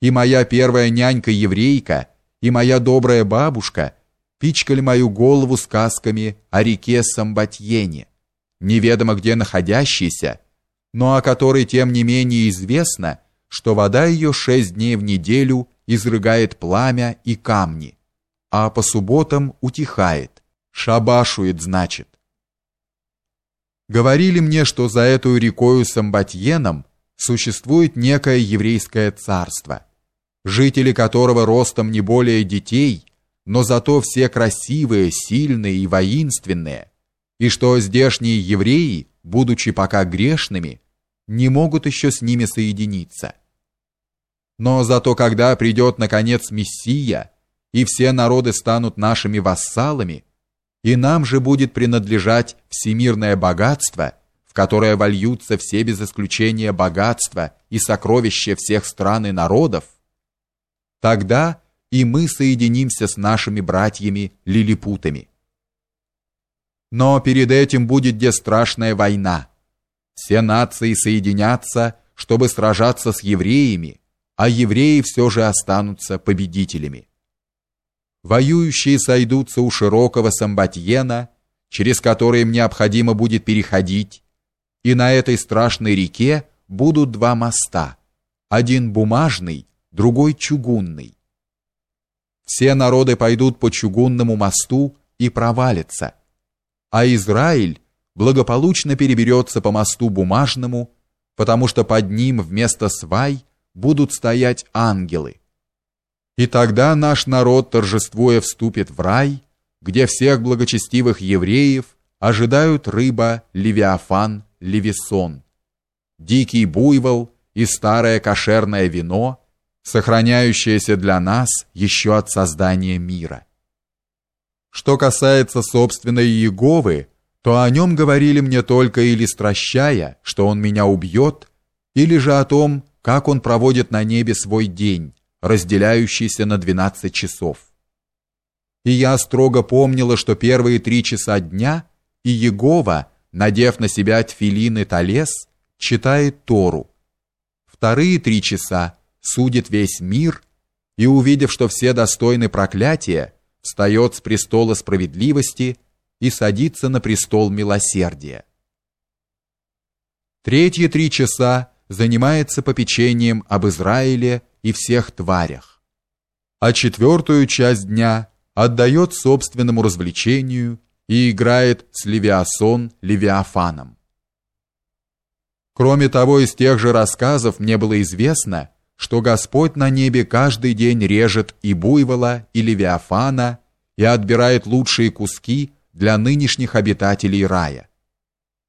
И моя первая нянька-еврейка, и моя добрая бабушка пичкали мою голову сказками о реке Самбатьене, неведомо где находящейся, но о которой тем не менее известно, что вода ее шесть дней в неделю изрыгает пламя и камни, а по субботам утихает, шабашует, значит. Говорили мне, что за эту рекою Самбатьеном существует некое еврейское царство, жители которого ростом не более детей, но зато все красивые, сильные и воинственные, и что здешние евреи, будучи пока грешными, не могут еще с ними соединиться. Но зато когда придет наконец Мессия, и все народы станут нашими вассалами, и нам же будет принадлежать всемирное богатство, в которое вольются все без исключения богатства и сокровища всех стран и народов, тогда и мы соединимся с нашими братьями-лилипутами. Но перед этим будет где страшная война. Все нации соединятся, чтобы сражаться с евреями, а евреи все же останутся победителями. Воюющие сойдутся у широкого Самбатьена, через который им необходимо будет переходить, и на этой страшной реке будут два моста, один бумажный, другой чугунный. Все народы пойдут по чугунному мосту и провалятся, а Израиль благополучно переберется по мосту бумажному, потому что под ним вместо свай будут стоять ангелы. И тогда наш народ, торжествуя, вступит в рай, где всех благочестивых евреев ожидают рыба, левиафан, левисон, дикий буйвол и старое кошерное вино, сохраняющееся для нас еще от создания мира. Что касается собственной Иеговы, то о нем говорили мне только или стращая, что он меня убьет, или же о том, как он проводит на небе свой день, разделяющийся на 12 часов. И я строго помнила, что первые три часа дня и Егова, надев на себя тфилин и талес, читает Тору. Вторые три часа судит весь мир и, увидев, что все достойны проклятия, встает с престола справедливости и садится на престол милосердия. Третьи три часа занимается попечением об Израиле и всех тварях, а четвертую часть дня отдает собственному развлечению и играет с Левиасон Левиафаном. Кроме того, из тех же рассказов мне было известно, что Господь на небе каждый день режет и буйвола, и левиафана, и отбирает лучшие куски для нынешних обитателей рая.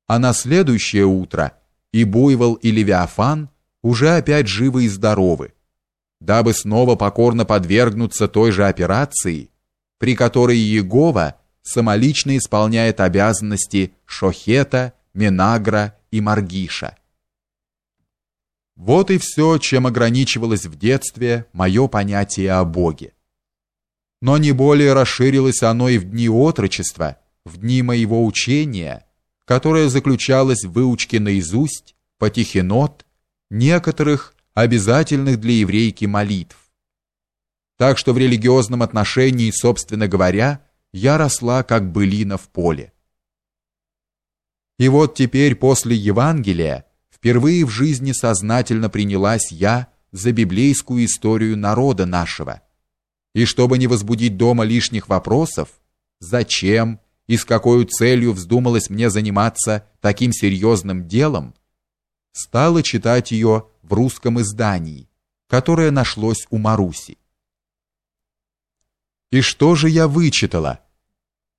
А на следующее утро и буйвол, и левиафан уже опять живы и здоровы, дабы снова покорно подвергнуться той же операции, при которой Иегова самолично исполняет обязанности Шохета, Менагра и Маргиша. Вот и все, чем ограничивалось в детстве мое понятие о Боге. Но не более расширилось оно и в дни отрочества, в дни моего учения – которая заключалась в выучке наизусть, потихенот, некоторых обязательных для еврейки молитв. Так что в религиозном отношении, собственно говоря, я росла как былина в поле. И вот теперь после Евангелия впервые в жизни сознательно принялась я за библейскую историю народа нашего. И чтобы не возбудить дома лишних вопросов, зачем и с какой целью вздумалось мне заниматься таким серьезным делом, стала читать ее в русском издании, которое нашлось у Маруси. И что же я вычитала?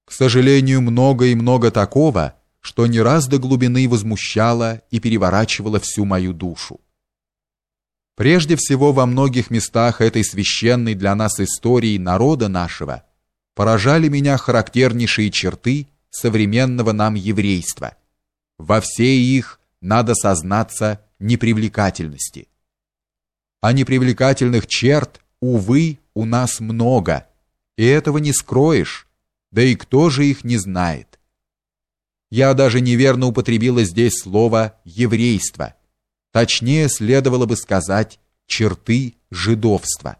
К сожалению, много и много такого, что не раз до глубины возмущало и переворачивало всю мою душу. Прежде всего, во многих местах этой священной для нас истории народа нашего – поражали меня характернейшие черты современного нам еврейства. Во всей их надо сознаться непривлекательности. А непривлекательных черт, увы, у нас много, и этого не скроешь, да и кто же их не знает. Я даже неверно употребила здесь слово «еврейство». Точнее, следовало бы сказать «черты жидовство.